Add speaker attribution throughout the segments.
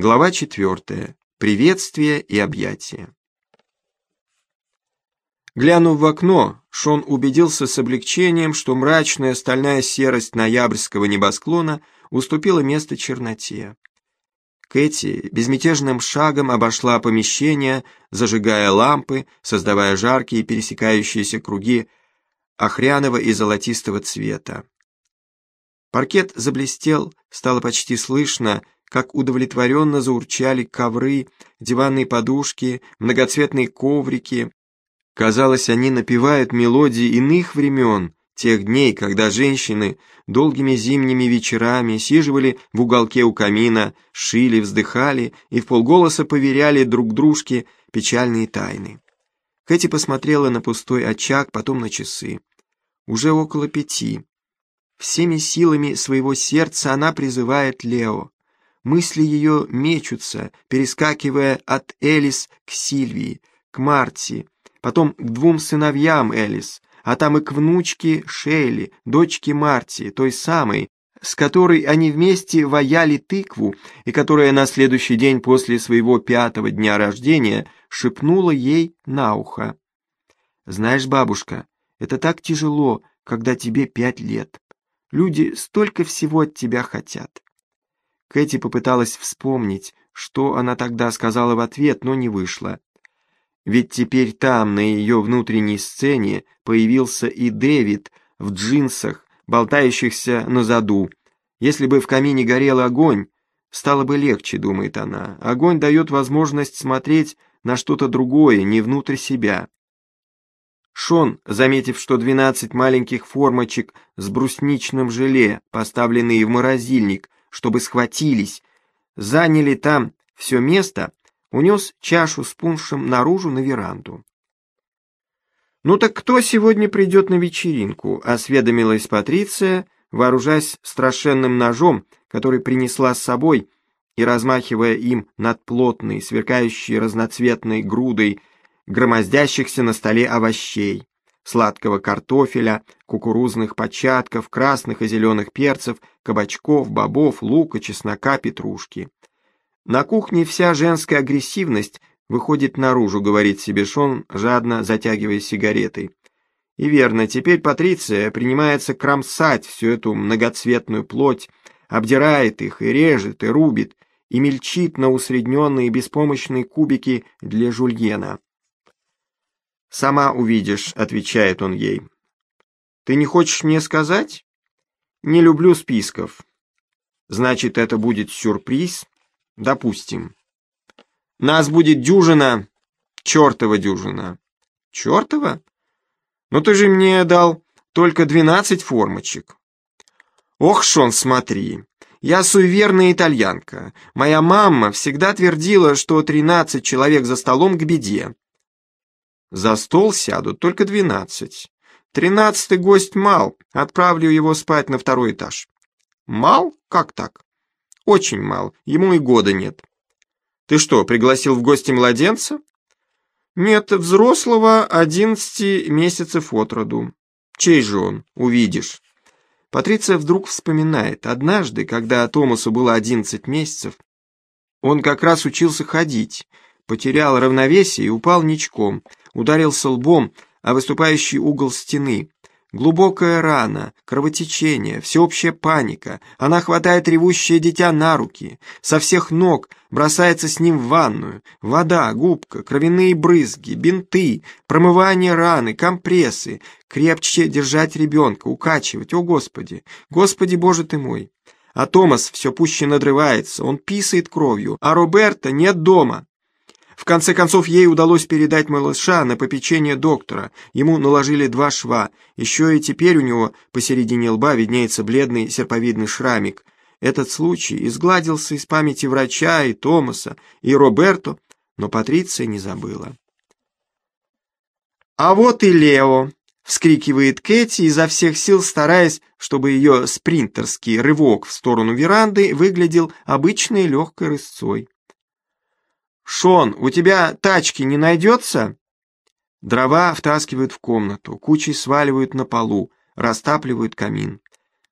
Speaker 1: Глава четвертая. Приветствие и объятия. Глянув в окно, Шон убедился с облегчением, что мрачная стальная серость ноябрьского небосклона уступила место черноте. Кэти безмятежным шагом обошла помещение, зажигая лампы, создавая жаркие пересекающиеся круги охряного и золотистого цвета. Паркет заблестел, стало почти слышно, как удовлетворенно заурчали ковры, диванные подушки, многоцветные коврики. Казалось, они напевают мелодии иных времен, тех дней, когда женщины долгими зимними вечерами сиживали в уголке у камина, шили, вздыхали и в полголоса поверяли друг дружке печальные тайны. Кэти посмотрела на пустой очаг, потом на часы. Уже около пяти. Всеми силами своего сердца она призывает Лео. Мысли ее мечутся, перескакивая от Элис к Сильвии, к Марти, потом к двум сыновьям Элис, а там и к внучке Шейли, дочке Марти, той самой, с которой они вместе ваяли тыкву и которая на следующий день после своего пятого дня рождения шепнула ей на ухо. «Знаешь, бабушка, это так тяжело, когда тебе пять лет. Люди столько всего от тебя хотят. Кэти попыталась вспомнить, что она тогда сказала в ответ, но не вышло. Ведь теперь там, на ее внутренней сцене, появился и Дэвид в джинсах, болтающихся на заду. Если бы в камине горел огонь, стало бы легче, думает она. Огонь дает возможность смотреть на что-то другое, не внутрь себя. Шон, заметив, что двенадцать маленьких формочек с брусничным желе, поставленные в морозильник, чтобы схватились, заняли там все место, унес чашу с пуншем наружу на веранду. «Ну так кто сегодня придет на вечеринку?» — осведомилась Патриция, вооружаясь страшенным ножом, который принесла с собой, и размахивая им над плотной, сверкающей разноцветной грудой громоздящихся на столе овощей сладкого картофеля, кукурузных початков, красных и зеленых перцев, кабачков, бобов, лука, чеснока, петрушки. На кухне вся женская агрессивность выходит наружу, говорит себе Шон, жадно затягивая сигаретой. И верно, теперь Патриция принимается кромсать всю эту многоцветную плоть, обдирает их и режет, и рубит, и мельчит на усредненные беспомощные кубики для жульена. «Сама увидишь», — отвечает он ей. «Ты не хочешь мне сказать?» «Не люблю списков». «Значит, это будет сюрприз?» «Допустим». «Нас будет дюжина, чертова дюжина». «Чертова? Ну ты же мне дал только двенадцать формочек». «Ох, Шон, смотри, я суеверная итальянка. Моя мама всегда твердила, что тринадцать человек за столом к беде. За стол сядут только двенадцать. Тринадцатый гость мал, отправлю его спать на второй этаж. Мал? Как так? Очень мал, ему и года нет. Ты что, пригласил в гости младенца? Нет, взрослого одиннадцати месяцев от роду. Чей же он? Увидишь. Патриция вдруг вспоминает, однажды, когда Томасу было одиннадцать месяцев, он как раз учился ходить, потерял равновесие и упал ничком, ударился лбом о выступающий угол стены. Глубокая рана, кровотечение, всеобщая паника. Она хватает ревущее дитя на руки, со всех ног бросается с ним в ванную. Вода, губка, кровяные брызги, бинты, промывание раны, компрессы. Крепче держать ребенка, укачивать. О, Господи! Господи, Боже ты мой! А Томас все пуще надрывается, он писает кровью, а Роберта нет дома. В конце концов, ей удалось передать малыша на попечение доктора. Ему наложили два шва. Еще и теперь у него посередине лба виднеется бледный серповидный шрамик. Этот случай изгладился из памяти врача и Томаса, и Роберто, но Патриция не забыла. «А вот и Лео!» — вскрикивает Кэти, изо всех сил стараясь, чтобы ее спринтерский рывок в сторону веранды выглядел обычной легкой рысцой. «Шон, у тебя тачки не найдется?» Дрова втаскивают в комнату, кучей сваливают на полу, растапливают камин.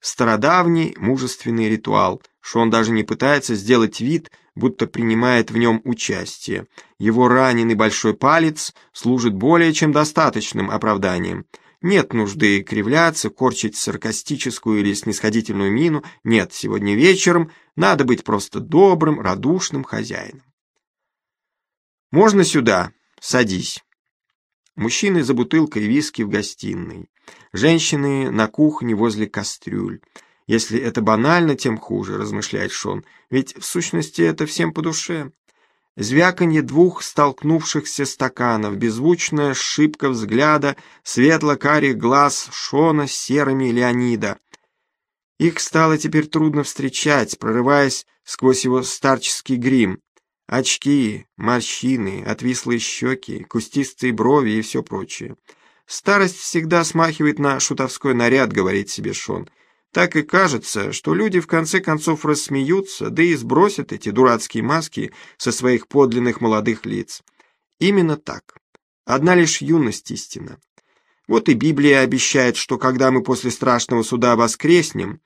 Speaker 1: Стародавний мужественный ритуал, Шон даже не пытается сделать вид, будто принимает в нем участие. Его раненый большой палец служит более чем достаточным оправданием. Нет нужды кривляться, корчить саркастическую или снисходительную мину. Нет, сегодня вечером надо быть просто добрым, радушным хозяином. «Можно сюда? Садись». Мужчины за бутылкой виски в гостиной. Женщины на кухне возле кастрюль. Если это банально, тем хуже, размышляет Шон, ведь в сущности это всем по душе. Звяканье двух столкнувшихся стаканов, беззвучная шибка взгляда, светло-карих глаз Шона с серыми Леонида. Их стало теперь трудно встречать, прорываясь сквозь его старческий грим. Очки, морщины, отвислые щеки, кустистые брови и все прочее. Старость всегда смахивает на шутовской наряд, говорит себе Шон. Так и кажется, что люди в конце концов рассмеются, да и сбросят эти дурацкие маски со своих подлинных молодых лиц. Именно так. Одна лишь юность истина. Вот и Библия обещает, что когда мы после страшного суда воскреснем,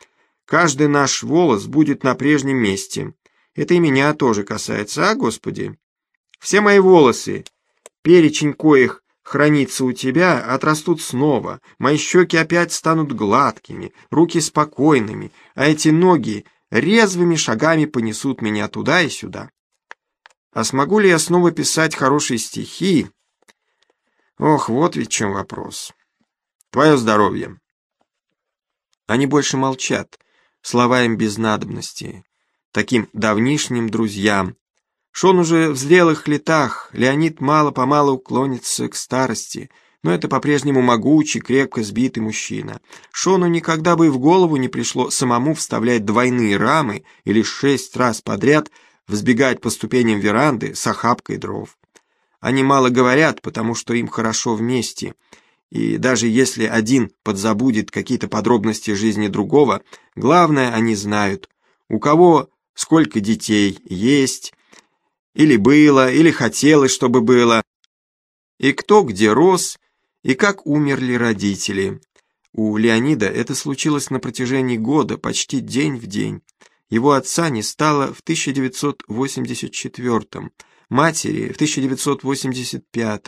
Speaker 1: каждый наш волос будет на прежнем месте. Это и меня тоже касается, а, Господи? Все мои волосы, перечень коих хранится у тебя, отрастут снова, мои щеки опять станут гладкими, руки спокойными, а эти ноги резвыми шагами понесут меня туда и сюда. А смогу ли я снова писать хорошие стихи? Ох, вот ведь в чем вопрос. Твое здоровье. Они больше молчат, слова им без надобности, таким давнишним друзьям, Шон уже в зрелых летах, Леонид мало-помалу уклонится к старости, но это по-прежнему могучий, крепко сбитый мужчина. Шону никогда бы и в голову не пришло самому вставлять двойные рамы или шесть раз подряд взбегать по ступеням веранды с охапкой дров. Они мало говорят, потому что им хорошо вместе, и даже если один подзабудет какие-то подробности жизни другого, главное они знают, у кого сколько детей есть, или было, или хотелось, чтобы было. И кто где рос, и как умерли родители. У Леонида это случилось на протяжении года, почти день в день. Его отца не стало в 1984 матери в 1985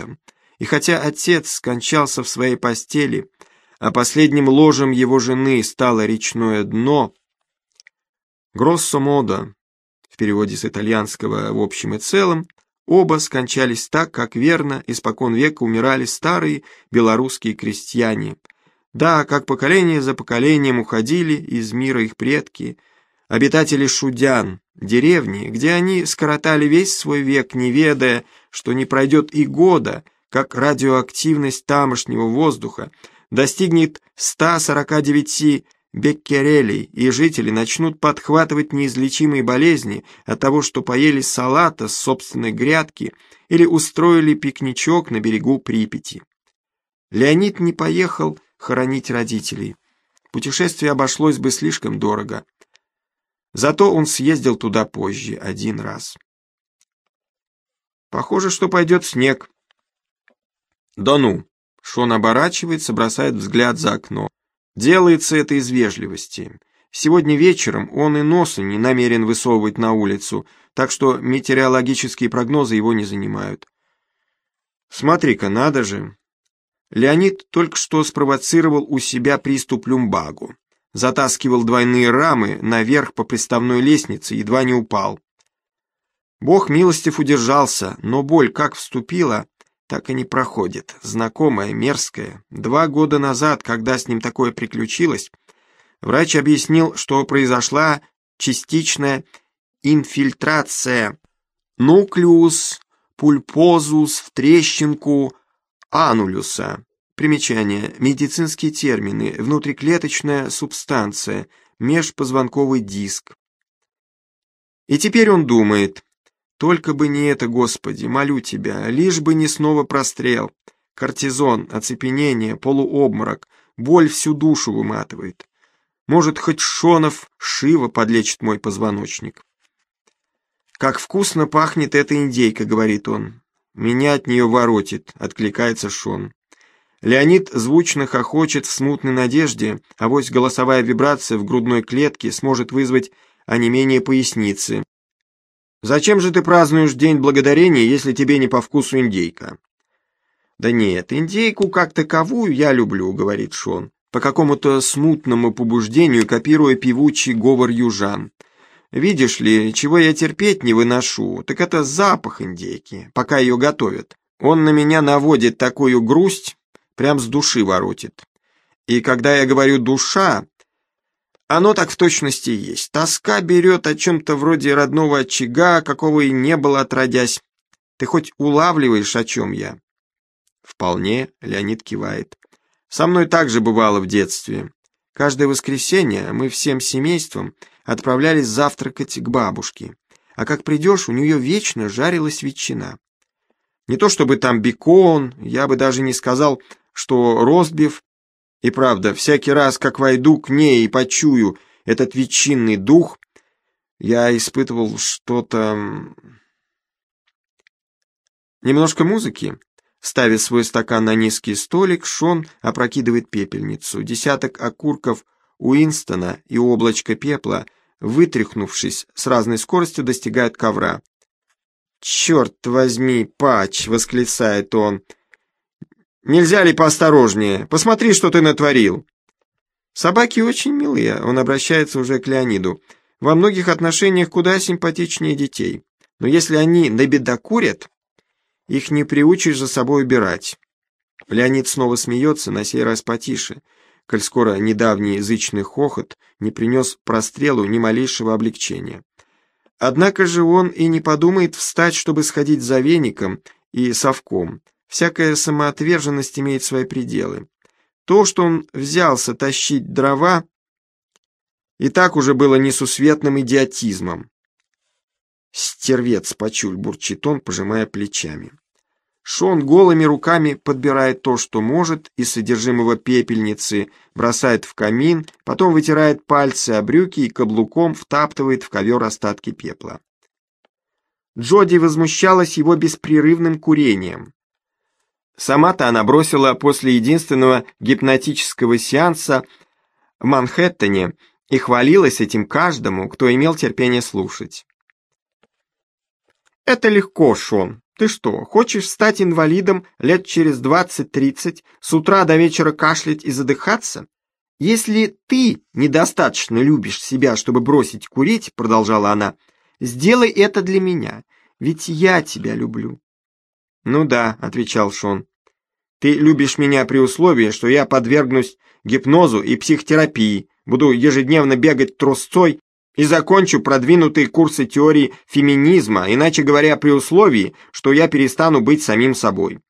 Speaker 1: И хотя отец скончался в своей постели, а последним ложем его жены стало речное дно, Гроссо мода, в переводе с итальянского «в общем и целом», оба скончались так, как верно испокон века умирали старые белорусские крестьяне. Да, как поколение за поколением уходили из мира их предки, обитатели Шудян, деревни, где они скоротали весь свой век, не ведая, что не пройдет и года, как радиоактивность тамошнего воздуха достигнет 149 беккерелей, и жители начнут подхватывать неизлечимые болезни от того, что поели салата с собственной грядки или устроили пикничок на берегу Припяти. Леонид не поехал хоронить родителей. Путешествие обошлось бы слишком дорого. Зато он съездил туда позже, один раз. Похоже, что пойдет снег. Да ну! Шон оборачивается, бросает взгляд за окно. Делается это из вежливости. Сегодня вечером он и носа не намерен высовывать на улицу, так что метеорологические прогнозы его не занимают. Смотри-ка, надо же. Леонид только что спровоцировал у себя приступ люмбагу. Затаскивал двойные рамы наверх по приставной лестнице, едва не упал. Бог милостив удержался, но боль как вступила, так и не проходит. Знакомая, мерзкая. Два года назад, когда с ним такое приключилось, врач объяснил, что произошла частичная инфильтрация. Нуклеус пульпозус в трещинку анулюса. Примечание. Медицинские термины. Внутриклеточная субстанция. Межпозвонковый диск. И теперь он думает, только бы не это, Господи, молю Тебя, лишь бы не снова прострел. Кортизон, оцепенение, полуобморок, боль всю душу выматывает. Может, хоть Шонов Шива подлечит мой позвоночник. «Как вкусно пахнет эта индейка», — говорит он. «Меня от нее воротит», — откликается Шон. Леонид звучно хохочет в смутной надежде, а вось голосовая вибрация в грудной клетке сможет вызвать не менее поясницы. «Зачем же ты празднуешь День Благодарения, если тебе не по вкусу индейка?» «Да нет, индейку как таковую я люблю», — говорит Шон, по какому-то смутному побуждению копируя певучий говор южан. «Видишь ли, чего я терпеть не выношу, так это запах индейки, пока ее готовят. Он на меня наводит такую грусть, прям с души воротит. И когда я говорю «душа», оно так в точности и есть. Тоска берет о чем-то вроде родного очага, какого и не было отродясь. Ты хоть улавливаешь, о чем я?» Вполне, Леонид кивает. Со мной также бывало в детстве. Каждое воскресенье мы всем семейством отправлялись завтракать к бабушке. А как придешь, у нее вечно жарилась ветчина. Не то чтобы там бекон, я бы даже не сказал, что ростбиф. И правда, всякий раз, как войду к ней и почую этот ветчинный дух, я испытывал что-то... Немножко музыки. Ставя свой стакан на низкий столик, Шон опрокидывает пепельницу. Десяток окурков Уинстона и облачко пепла, вытряхнувшись с разной скоростью, достигают ковра. «Черт возьми, пач!» — восклицает он. «Нельзя ли поосторожнее? Посмотри, что ты натворил!» Собаки очень милые, он обращается уже к Леониду. Во многих отношениях куда симпатичнее детей. Но если они набедокурят, их не приучишь за собой убирать. Леонид снова смеется, на сей раз потише, коль скоро недавний язычный хохот не принес прострелу ни малейшего облегчения. Однако же он и не подумает встать, чтобы сходить за веником и совком. Всякая самоотверженность имеет свои пределы. То, что он взялся тащить дрова, и так уже было несусветным идиотизмом. Стервец, почуль, бурчит он, пожимая плечами. Шон голыми руками подбирает то, что может, из содержимого пепельницы, бросает в камин, потом вытирает пальцы о брюки и каблуком втаптывает в ковер остатки пепла. Джоди возмущалась его беспрерывным курением. Сама-то она бросила после единственного гипнотического сеанса в Манхэттене и хвалилась этим каждому, кто имел терпение слушать. «Это легко, Шон. Ты что, хочешь стать инвалидом лет через двадцать-тридцать, с утра до вечера кашлять и задыхаться? Если ты недостаточно любишь себя, чтобы бросить курить, продолжала она, сделай это для меня, ведь я тебя люблю». «Ну да», — отвечал Шон. «Ты любишь меня при условии, что я подвергнусь гипнозу и психотерапии, буду ежедневно бегать трусцой и закончу продвинутые курсы теории феминизма, иначе говоря, при условии, что я перестану быть самим собой.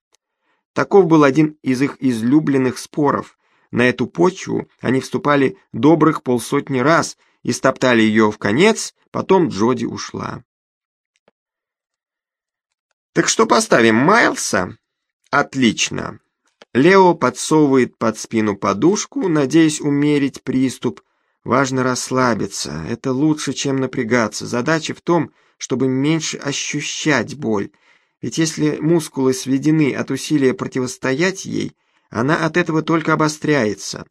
Speaker 1: Таков был один из их излюбленных споров. На эту почву они вступали добрых полсотни раз и стоптали ее в конец, потом Джоди ушла. «Так что поставим, Майлса?» «Отлично». Лео подсовывает под спину подушку, надеясь умерить приступ, Важно расслабиться, это лучше, чем напрягаться. Задача в том, чтобы меньше ощущать боль. Ведь если мускулы сведены от усилия противостоять ей, она от этого только обостряется.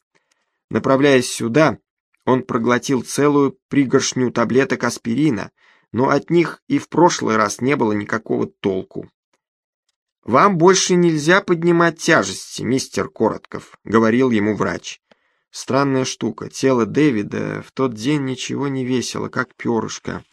Speaker 1: Направляясь сюда, он проглотил целую пригоршню таблеток аспирина, но от них и в прошлый раз не было никакого толку. «Вам больше нельзя поднимать тяжести, мистер Коротков», — говорил ему врач. Странная штука. Тело Дэвида в тот день ничего не весило, как перышко.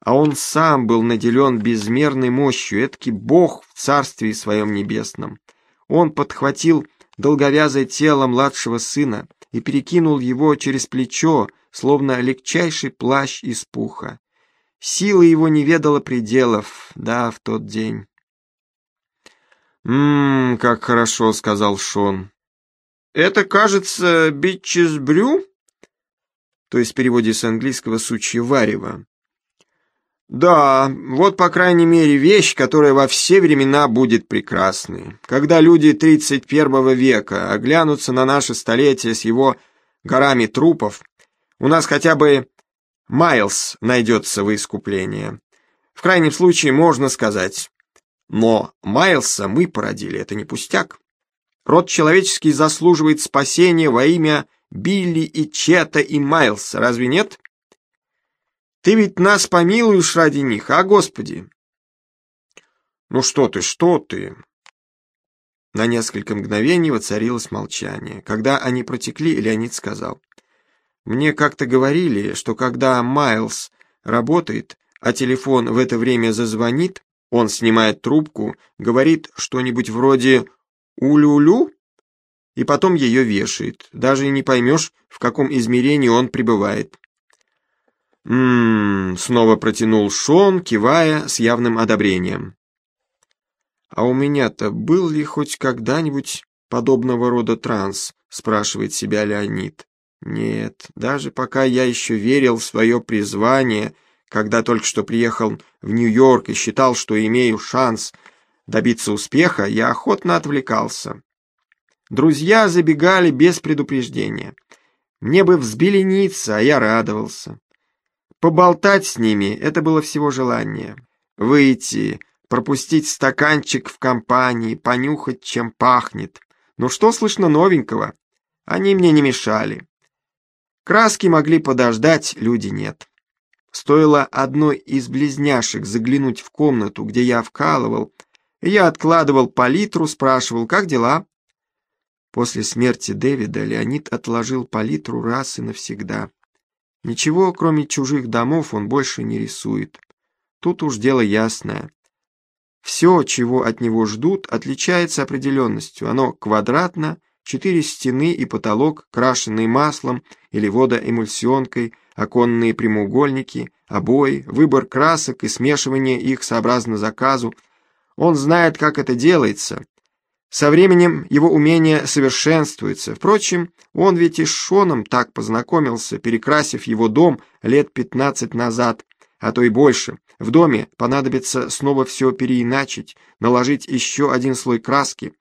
Speaker 1: А он сам был наделен безмерной мощью, эдакий бог в царстве своем небесном. Он подхватил долговязое тело младшего сына и перекинул его через плечо, словно легчайший плащ из пуха. Сила его не ведала пределов, да, в тот день. «Ммм, как хорошо», — сказал Шон. Это, кажется, бичес брю, то есть в переводе с английского «сучье варево». Да, вот, по крайней мере, вещь, которая во все времена будет прекрасной. Когда люди 31 века оглянутся на наше столетие с его горами трупов, у нас хотя бы Майлз найдется во искупление. В крайнем случае можно сказать, но Майлса мы породили, это не пустяк. Род человеческий заслуживает спасения во имя Билли и Чета и Майлса, разве нет? Ты ведь нас помилуешь ради них, а, Господи? Ну что ты, что ты? На несколько мгновений воцарилось молчание. Когда они протекли, Леонид сказал. Мне как-то говорили, что когда Майлз работает, а телефон в это время зазвонит, он снимает трубку, говорит что-нибудь вроде «улю-лю», и потом ее вешает. Даже не поймешь, в каком измерении он пребывает. «М-м-м», снова протянул Шон, кивая с явным одобрением. «А у меня-то был ли хоть когда-нибудь подобного рода транс?» — спрашивает себя Леонид. «Нет, даже пока я еще верил в свое призвание, когда только что приехал в Нью-Йорк и считал, что имею шанс добиться успеха, я охотно отвлекался. Друзья забегали без предупреждения. Мне бы взбелениться, а я радовался. Поболтать с ними — это было всего желание. Выйти, пропустить стаканчик в компании, понюхать, чем пахнет. Ну что слышно новенького? Они мне не мешали. Краски могли подождать, люди нет. Стоило одной из близняшек заглянуть в комнату, где я вкалывал, я откладывал палитру, спрашивал, как дела? После смерти Дэвида Леонид отложил палитру раз и навсегда. Ничего, кроме чужих домов, он больше не рисует. Тут уж дело ясное. Все, чего от него ждут, отличается определенностью. Оно квадратно, четыре стены и потолок, крашенные маслом или водоэмульсионкой, оконные прямоугольники, обои, выбор красок и смешивание их сообразно заказу. Он знает, как это делается, со временем его умение совершенствуется. Впрочем, он ведь и с Шоном так познакомился, перекрасив его дом лет пятнадцать назад, а то и больше. В доме понадобится снова все переиначить, наложить еще один слой краски.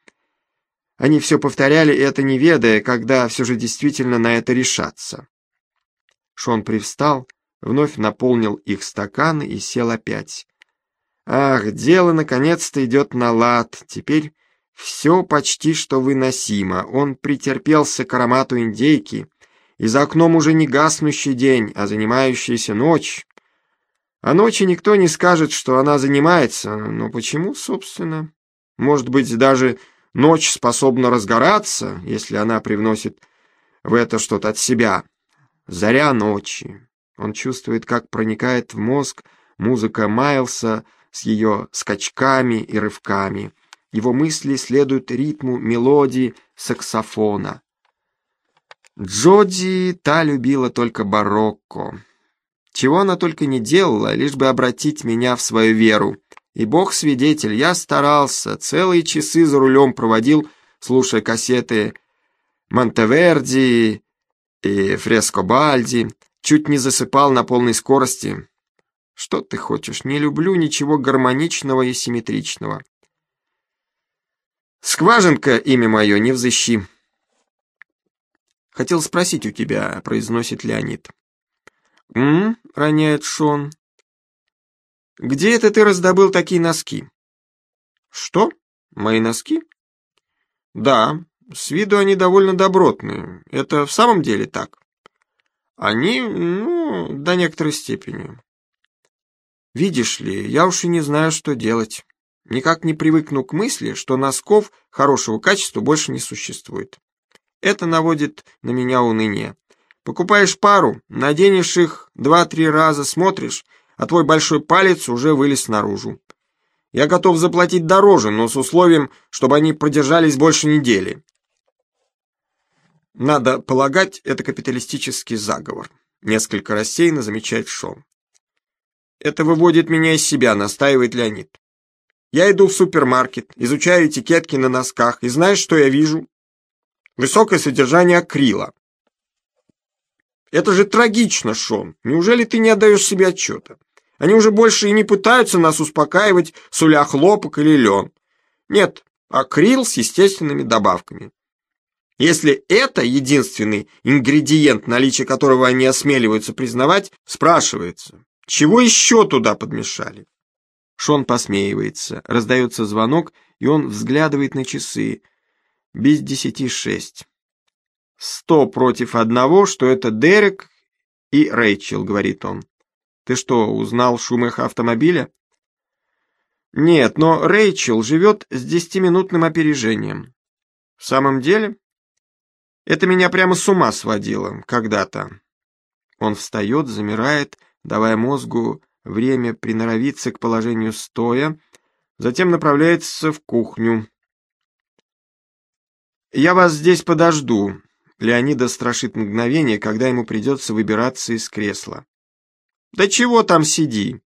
Speaker 1: Они все повторяли это не ведая, когда все же действительно на это решаться. Шон привстал, вновь наполнил их стаканы и сел опять. Ах, дело наконец-то идет на лад. Теперь все почти что выносимо. Он претерпелся к аромату индейки, и за окном уже не гаснущий день, а занимающаяся ночь. А ночи никто не скажет, что она занимается, но почему, собственно? Может быть, даже ночь способна разгораться, если она привносит в это что-то от себя. Заря ночи. Он чувствует, как проникает в мозг музыка Майлса с ее скачками и рывками — его мысли следуют ритму мелодии саксофона. Джоди та любила только барокко. Чего она только не делала, лишь бы обратить меня в свою веру. И бог свидетель, я старался, целые часы за рулем проводил, слушая кассеты Монтеверди и Фрескобальди, чуть не засыпал на полной скорости. Что ты хочешь, не люблю ничего гармоничного и симметричного. Скважинка, имя мое, не взыщи. Хотел спросить у тебя, произносит Леонид. «М?» — роняет Шон. «Где это ты раздобыл такие носки?» «Что? Мои носки?» «Да, с виду они довольно добротные. Это в самом деле так?» «Они, ну, до некоторой степени». «Видишь ли, я уж и не знаю, что делать». Никак не привыкну к мысли, что носков хорошего качества больше не существует. Это наводит на меня уныние. Покупаешь пару, наденешь их два-три раза, смотришь, а твой большой палец уже вылез наружу. Я готов заплатить дороже, но с условием, чтобы они продержались больше недели. Надо полагать, это капиталистический заговор. Несколько рассеянно замечает Шон. Это выводит меня из себя, настаивает Леонид. Я иду в супермаркет, изучаю этикетки на носках, и знаешь, что я вижу? Высокое содержание акрила. Это же трагично, Шон. Неужели ты не отдаешь себе отчета? Они уже больше и не пытаются нас успокаивать, суля хлопок или лен. Нет, акрил с естественными добавками. Если это единственный ингредиент, наличие которого они осмеливаются признавать, спрашивается, чего еще туда подмешали? Шон посмеивается, раздается звонок, и он взглядывает на часы. Без десяти шесть. «Сто против одного, что это Дерек и Рэйчел», — говорит он. Ты что, узнал шум их автомобиля? Нет, но Рэйчел живет с десятиминутным опережением. В самом деле? Это меня прямо с ума сводило когда-то. Он встает, замирает, давая мозгу время приноровиться к положению стоя, затем направляется в кухню. «Я вас здесь подожду», — Леонида страшит мгновение, когда ему придется выбираться из кресла. «Да чего там сиди?